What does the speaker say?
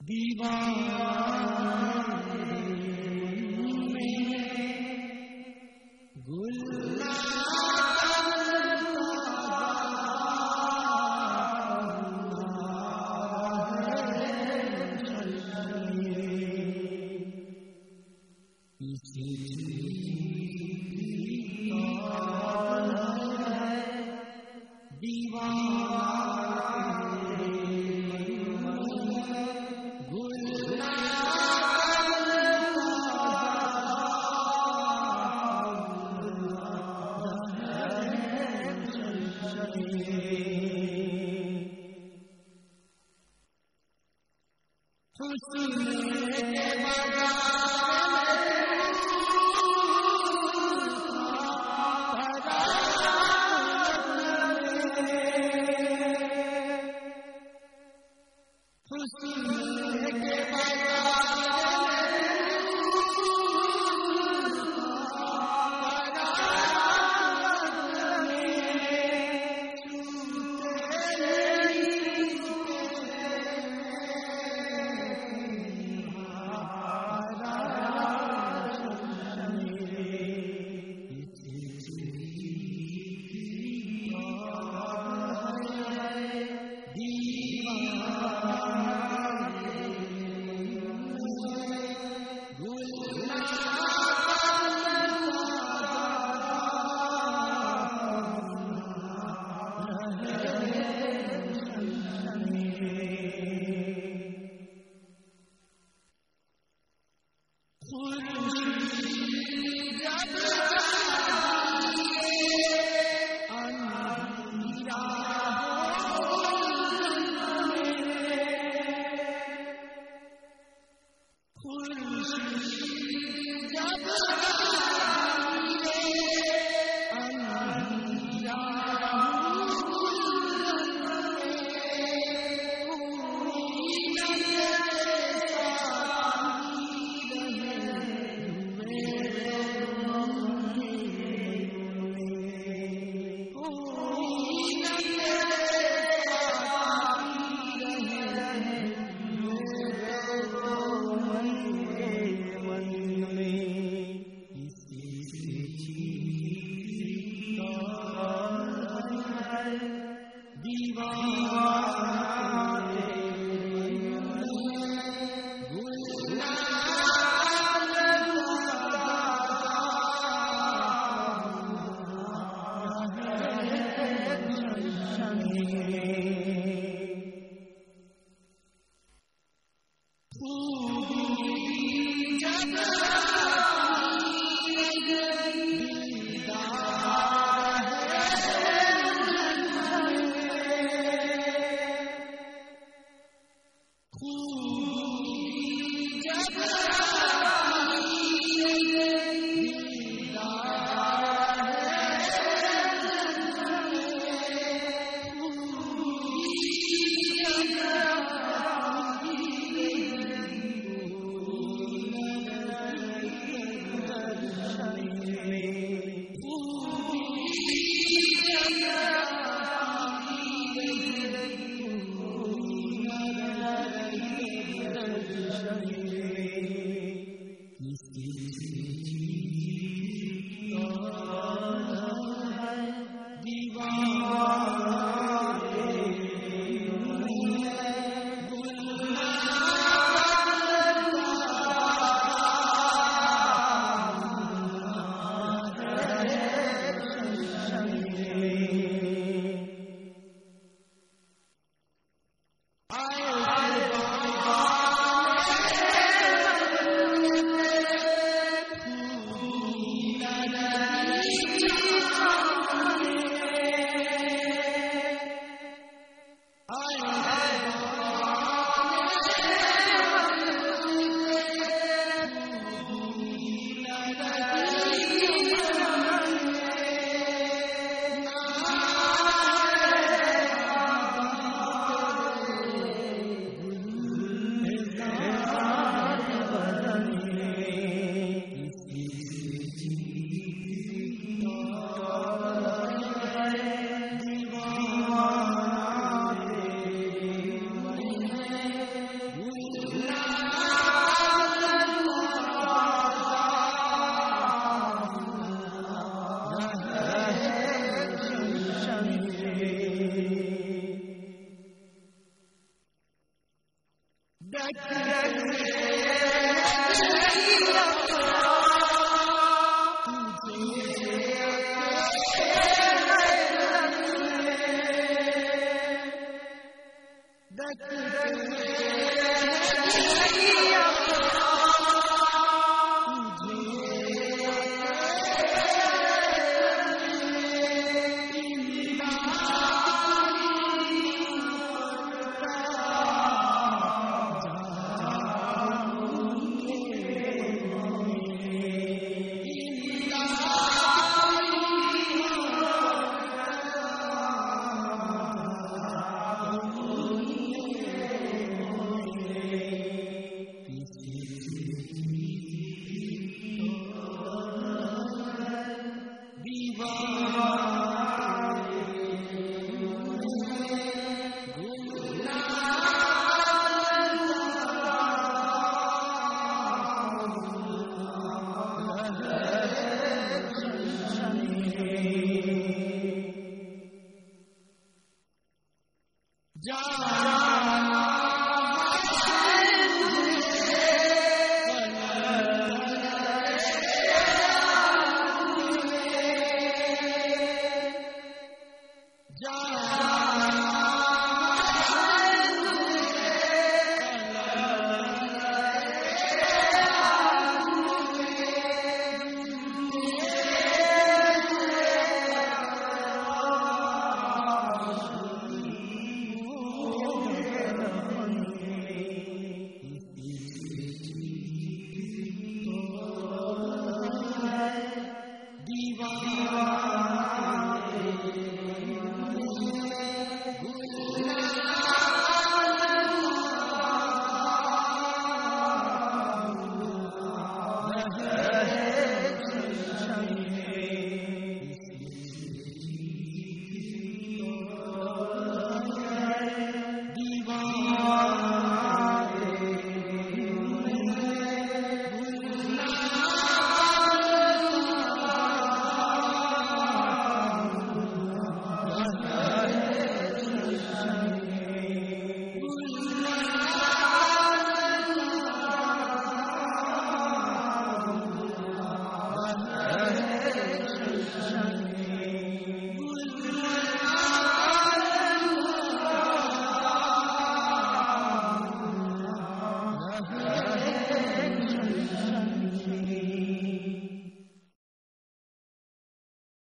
दीवार سن کے بجا me. Abraham. Shiva.